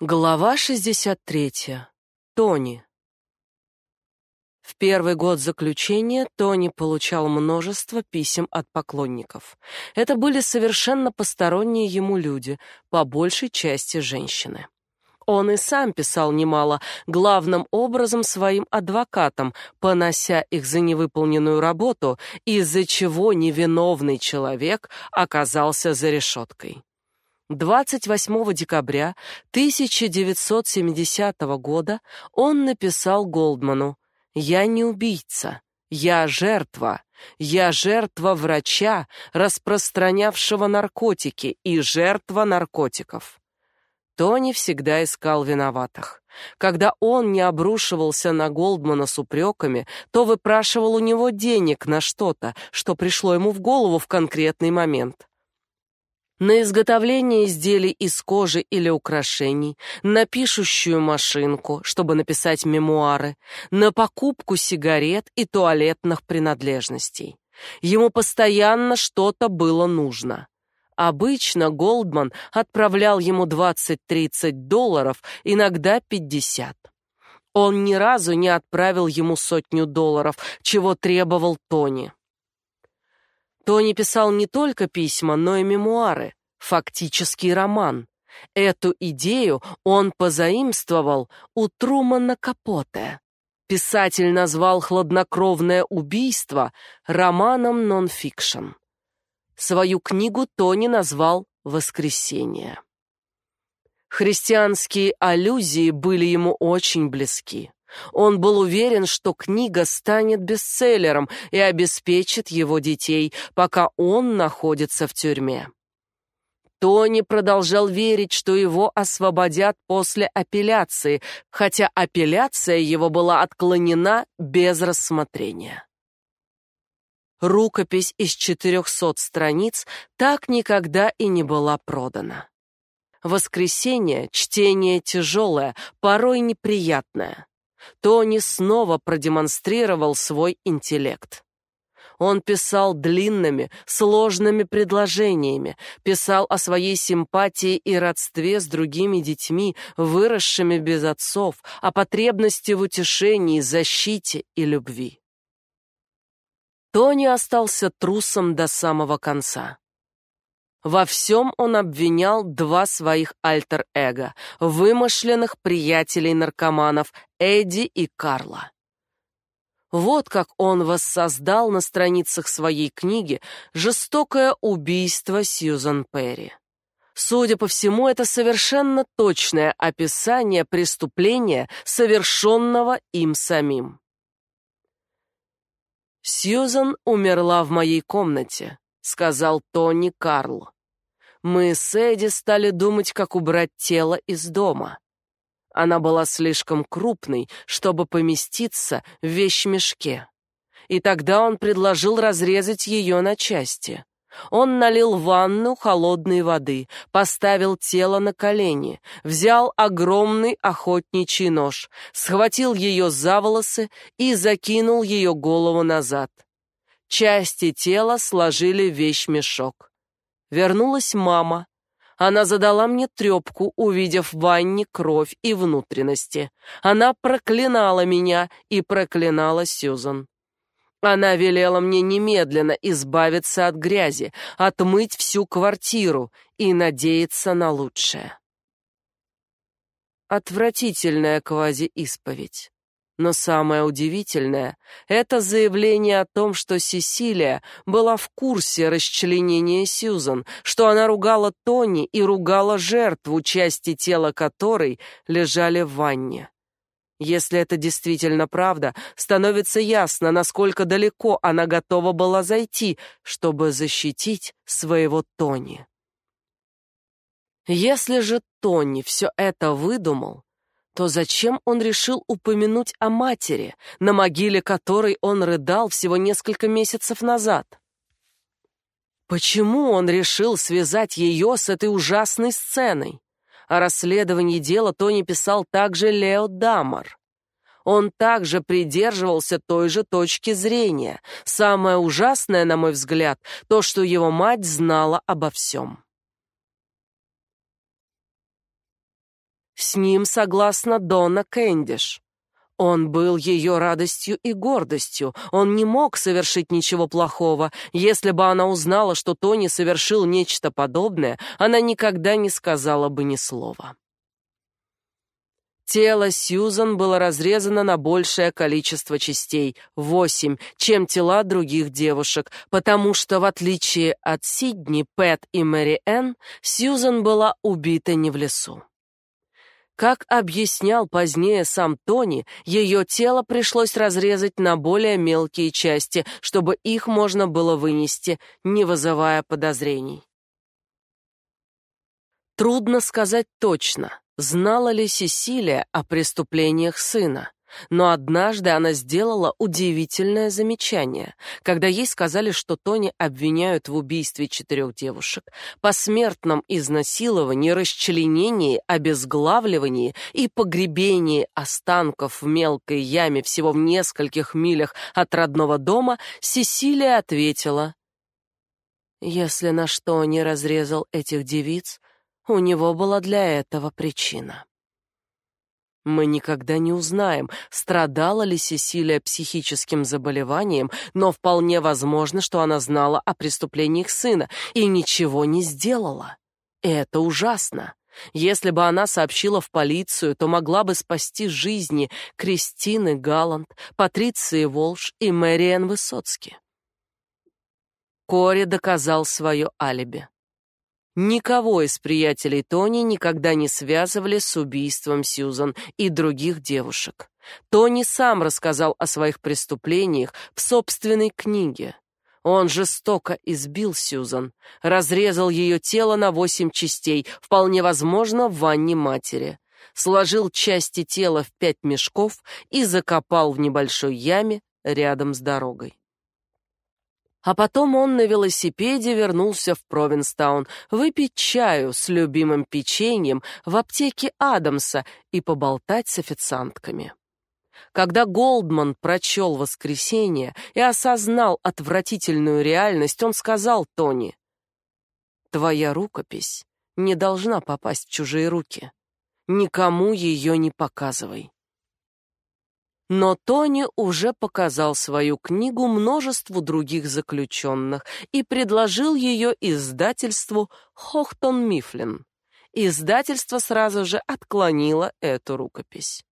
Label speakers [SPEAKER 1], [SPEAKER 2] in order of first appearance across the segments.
[SPEAKER 1] Глава 63. Тони. В первый год заключения Тони получал множество писем от поклонников. Это были совершенно посторонние ему люди, по большей части женщины. Он и сам писал немало, главным образом своим адвокатам, понося их за невыполненную работу, из-за чего невиновный человек оказался за решеткой. 28 декабря 1970 года он написал Голдману «Я не убийца, я жертва, я жертва врача, распространявшего наркотики, и жертва наркотиков». Тони всегда искал виноватых. Когда он не обрушивался на Голдмана с упреками, то выпрашивал у него денег на что-то, что пришло ему в голову в конкретный момент на изготовление изделий из кожи или украшений, на пишущую машинку, чтобы написать мемуары, на покупку сигарет и туалетных принадлежностей. Ему постоянно что-то было нужно. Обычно Голдман отправлял ему 20-30 долларов, иногда 50. Он ни разу не отправил ему сотню долларов, чего требовал Тони. Тони писал не только письма, но и мемуары, фактический роман. Эту идею он позаимствовал у Трумана Капоте. Писатель назвал хладнокровное убийство романом нон-фикшн. Свою книгу Тони назвал «Воскресенье». Христианские аллюзии были ему очень близки. Он был уверен, что книга станет бестселлером и обеспечит его детей, пока он находится в тюрьме. Тони продолжал верить, что его освободят после апелляции, хотя апелляция его была отклонена без рассмотрения. Рукопись из 400 страниц так никогда и не была продана. Воскресенье чтение тяжелое, порой неприятное. Тони снова продемонстрировал свой интеллект. Он писал длинными, сложными предложениями, писал о своей симпатии и родстве с другими детьми, выросшими без отцов, о потребности в утешении, защите и любви. Тони остался трусом до самого конца. Во всем он обвинял два своих альтер-эго, вымышленных приятелей-наркоманов Эдди и Карла. Вот как он воссоздал на страницах своей книги жестокое убийство Сьюзан Перри. Судя по всему, это совершенно точное описание преступления, совершенного им самим. Сьюзан умерла в моей комнате, сказал Тони Карл мы с Эдди стали думать, как убрать тело из дома. Она была слишком крупной, чтобы поместиться в вещмешке. И тогда он предложил разрезать ее на части. Он налил ванну холодной воды, поставил тело на колени, взял огромный охотничий нож, схватил ее за волосы и закинул ее голову назад. Части тела сложили в вещмешок. Вернулась мама. Она задала мне трепку, увидев в ванне кровь и внутренности. Она проклинала меня и проклинала Сьюзан. Она велела мне немедленно избавиться от грязи, отмыть всю квартиру и надеяться на лучшее. Отвратительная квази-исповедь. Но самое удивительное — это заявление о том, что Сесилия была в курсе расчленения Сьюзан, что она ругала Тони и ругала жертву, части тела которой лежали в ванне. Если это действительно правда, становится ясно, насколько далеко она готова была зайти, чтобы защитить своего Тони. Если же Тони все это выдумал, то зачем он решил упомянуть о матери, на могиле которой он рыдал всего несколько месяцев назад? Почему он решил связать ее с этой ужасной сценой? О расследовании дела Тони писал также Лео Дамар. Он также придерживался той же точки зрения. Самое ужасное, на мой взгляд, то, что его мать знала обо всем. С ним согласна Дона Кэндиш. Он был ее радостью и гордостью. Он не мог совершить ничего плохого. Если бы она узнала, что Тони совершил нечто подобное, она никогда не сказала бы ни слова. Тело Сьюзан было разрезано на большее количество частей, восемь, чем тела других девушек, потому что, в отличие от Сидни, Пэт и Мэри Энн, Сьюзан была убита не в лесу. Как объяснял позднее сам Тони, ее тело пришлось разрезать на более мелкие части, чтобы их можно было вынести, не вызывая подозрений. Трудно сказать точно, знала ли Сесилия о преступлениях сына. Но однажды она сделала удивительное замечание. Когда ей сказали, что Тони обвиняют в убийстве четырех девушек, посмертном изнасиловании, расчленении, обезглавливании и погребении останков в мелкой яме всего в нескольких милях от родного дома, Сесилия ответила: "Если на что не разрезал этих девиц, у него была для этого причина". Мы никогда не узнаем, страдала ли Сесилия психическим заболеванием, но вполне возможно, что она знала о преступлениях сына и ничего не сделала. Это ужасно. Если бы она сообщила в полицию, то могла бы спасти жизни Кристины Галланд, Патриции Волш и Мэриэн Высоцки. Кори доказал свое алиби. Никого из приятелей Тони никогда не связывали с убийством Сьюзан и других девушек. Тони сам рассказал о своих преступлениях в собственной книге. Он жестоко избил Сьюзан, разрезал ее тело на восемь частей, вполне возможно, в ванне матери. Сложил части тела в пять мешков и закопал в небольшой яме рядом с дорогой. А потом он на велосипеде вернулся в Провинстаун выпить чаю с любимым печеньем в аптеке Адамса и поболтать с официантками. Когда Голдман прочел «Воскресенье» и осознал отвратительную реальность, он сказал Тони, «Твоя рукопись не должна попасть в чужие руки. Никому ее не показывай». Но Тони уже показал свою книгу множеству других заключенных и предложил ее издательству Хохтон Мифлин. Издательство сразу же отклонило эту рукопись.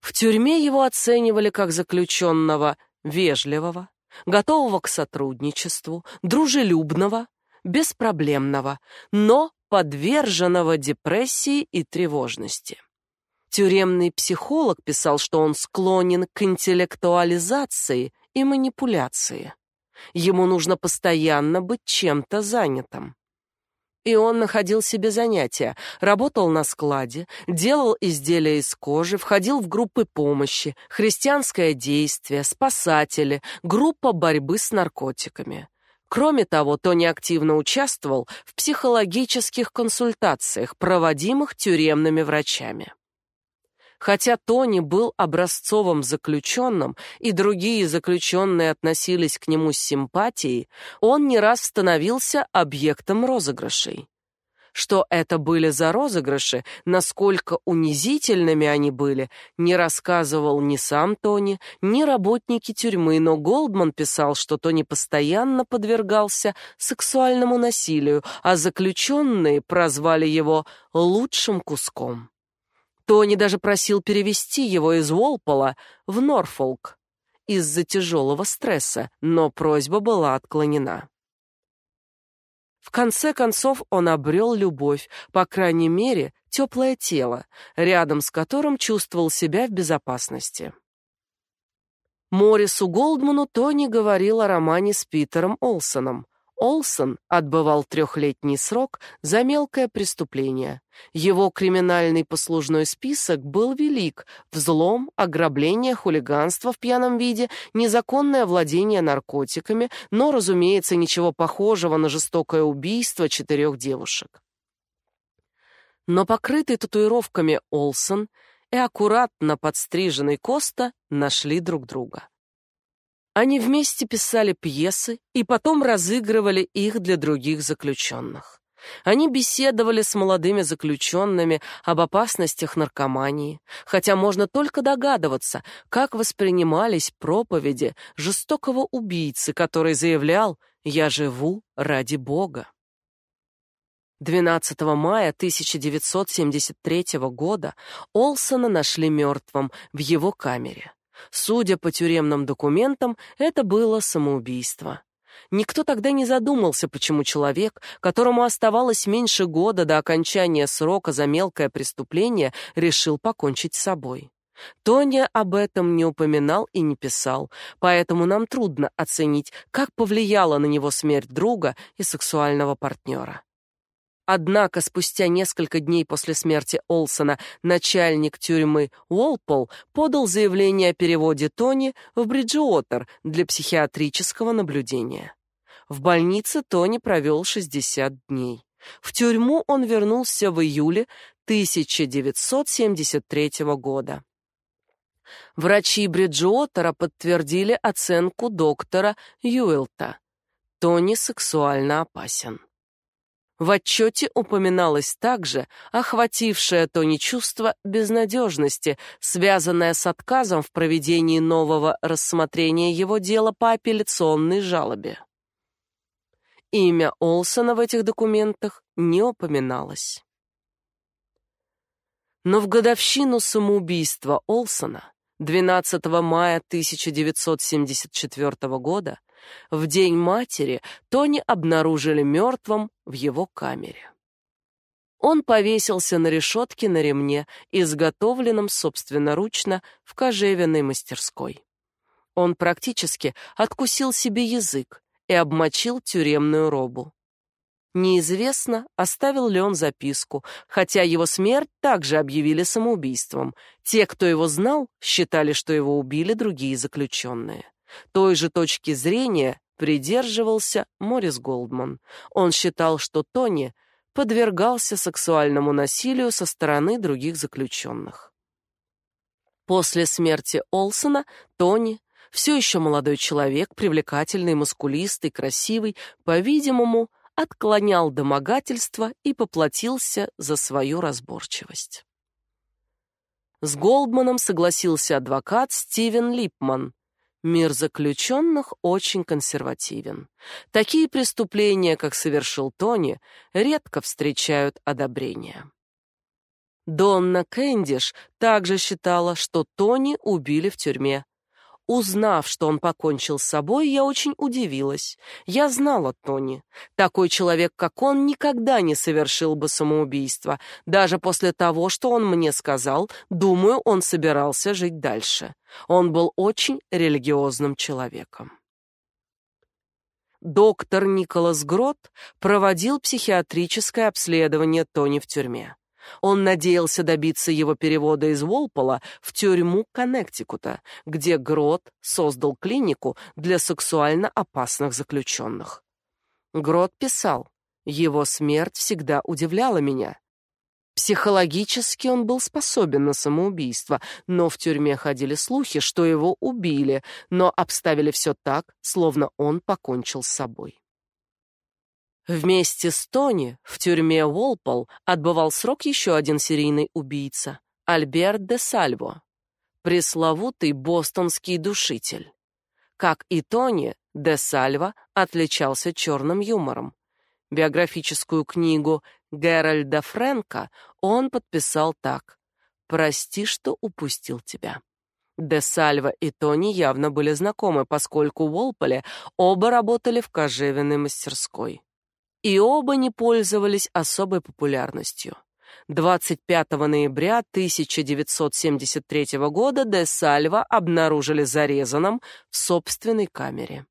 [SPEAKER 1] В тюрьме его оценивали как заключенного вежливого, готового к сотрудничеству, дружелюбного, беспроблемного, но подверженного депрессии и тревожности. Тюремный психолог писал, что он склонен к интеллектуализации и манипуляции. Ему нужно постоянно быть чем-то занятым. И он находил себе занятия, работал на складе, делал изделия из кожи, входил в группы помощи, христианское действие, спасатели, группа борьбы с наркотиками. Кроме того, Тони активно участвовал в психологических консультациях, проводимых тюремными врачами. Хотя Тони был образцовым заключенным, и другие заключенные относились к нему с симпатией, он не раз становился объектом розыгрышей. Что это были за розыгрыши, насколько унизительными они были, не рассказывал ни сам Тони, ни работники тюрьмы, но Голдман писал, что Тони постоянно подвергался сексуальному насилию, а заключенные прозвали его «лучшим куском». Тони даже просил перевести его из Уолпола в Норфолк из-за тяжелого стресса, но просьба была отклонена. В конце концов он обрел любовь, по крайней мере, теплое тело, рядом с которым чувствовал себя в безопасности. Морису Голдману Тони говорил о романе с Питером Олсоном. Олсон отбывал трехлетний срок за мелкое преступление. Его криминальный послужной список был велик: взлом, ограбление, хулиганство в пьяном виде, незаконное владение наркотиками, но, разумеется, ничего похожего на жестокое убийство четырех девушек. Но покрытый татуировками Олсон и аккуратно подстриженный Коста нашли друг друга. Они вместе писали пьесы и потом разыгрывали их для других заключенных. Они беседовали с молодыми заключенными об опасностях наркомании, хотя можно только догадываться, как воспринимались проповеди жестокого убийцы, который заявлял «Я живу ради Бога». 12 мая 1973 года Олсона нашли мертвым в его камере. Судя по тюремным документам, это было самоубийство. Никто тогда не задумался, почему человек, которому оставалось меньше года до окончания срока за мелкое преступление, решил покончить с собой. Тоня об этом не упоминал и не писал, поэтому нам трудно оценить, как повлияла на него смерть друга и сексуального партнера. Однако спустя несколько дней после смерти Олсона начальник тюрьмы Уолпол подал заявление о переводе Тони в Бриджуотер для психиатрического наблюдения. В больнице Тони провел 60 дней. В тюрьму он вернулся в июле 1973 года. Врачи Бриджуотера подтвердили оценку доктора Юэлта. Тони сексуально опасен. В отчете упоминалось также охватившее Тони чувство безнадежности, связанное с отказом в проведении нового рассмотрения его дела по апелляционной жалобе. Имя Олсона в этих документах не упоминалось. Но в годовщину самоубийства Олсона, 12 мая 1974 года, в день матери Тони обнаружили мертвым в его камере. Он повесился на решетке на ремне, изготовленном собственноручно в кожевенной мастерской. Он практически откусил себе язык и обмочил тюремную робу. Неизвестно, оставил ли он записку, хотя его смерть также объявили самоубийством. Те, кто его знал, считали, что его убили другие заключенные. Той же точки зрения придерживался Морис Голдман. Он считал, что Тони подвергался сексуальному насилию со стороны других заключенных. После смерти Олсона Тони, все еще молодой человек, привлекательный, мускулистый, красивый, по-видимому, отклонял домогательство и поплатился за свою разборчивость. С Голдманом согласился адвокат Стивен Липман, Мир заключенных очень консервативен. Такие преступления, как совершил Тони, редко встречают одобрения. Донна Кэндиш также считала, что Тони убили в тюрьме, Узнав, что он покончил с собой, я очень удивилась. Я знала Тони. Такой человек, как он, никогда не совершил бы самоубийство. Даже после того, что он мне сказал, думаю, он собирался жить дальше. Он был очень религиозным человеком. Доктор Николас Грот проводил психиатрическое обследование Тони в тюрьме. Он надеялся добиться его перевода из Волпола в тюрьму Коннектикута, где Грот создал клинику для сексуально опасных заключенных. Грот писал: "Его смерть всегда удивляла меня. Психологически он был способен на самоубийство, но в тюрьме ходили слухи, что его убили, но обставили все так, словно он покончил с собой. Вместе с Тони в тюрьме Уолпол отбывал срок еще один серийный убийца Альберт де Сальво, пресловутый бостонский душитель. Как и Тони, де Сальво отличался черным юмором. Биографическую книгу Геральда Френка он подписал так: "Прости, что упустил тебя". Де Сальво и Тони явно были знакомы, поскольку в Уолполе оба работали в кожевенной мастерской и оба не пользовались особой популярностью. 25 ноября 1973 года де Сальва обнаружили зарезанным в собственной камере.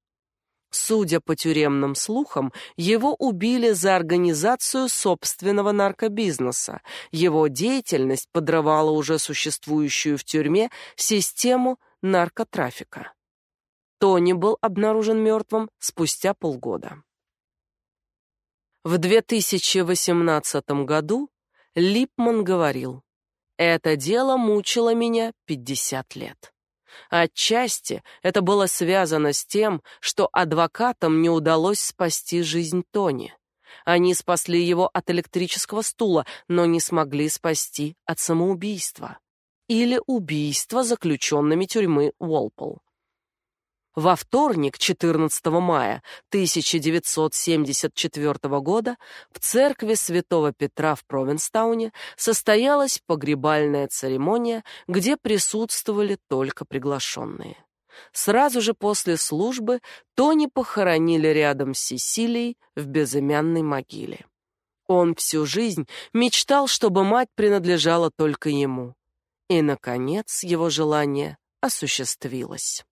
[SPEAKER 1] Судя по тюремным слухам, его убили за организацию собственного наркобизнеса. Его деятельность подрывала уже существующую в тюрьме систему наркотрафика. Тони был обнаружен мертвым спустя полгода. В 2018 году Липман говорил: "Это дело мучило меня 50 лет". Отчасти это было связано с тем, что адвокатам не удалось спасти жизнь Тони. Они спасли его от электрического стула, но не смогли спасти от самоубийства или убийства заключенными тюрьмы Уолпол. Во вторник, 14 мая 1974 года, в церкви Святого Петра в Провинстауне состоялась погребальная церемония, где присутствовали только приглашенные. Сразу же после службы Тони похоронили рядом с Сесилией в безымянной могиле. Он всю жизнь мечтал, чтобы мать принадлежала только ему. И наконец его желание осуществилось.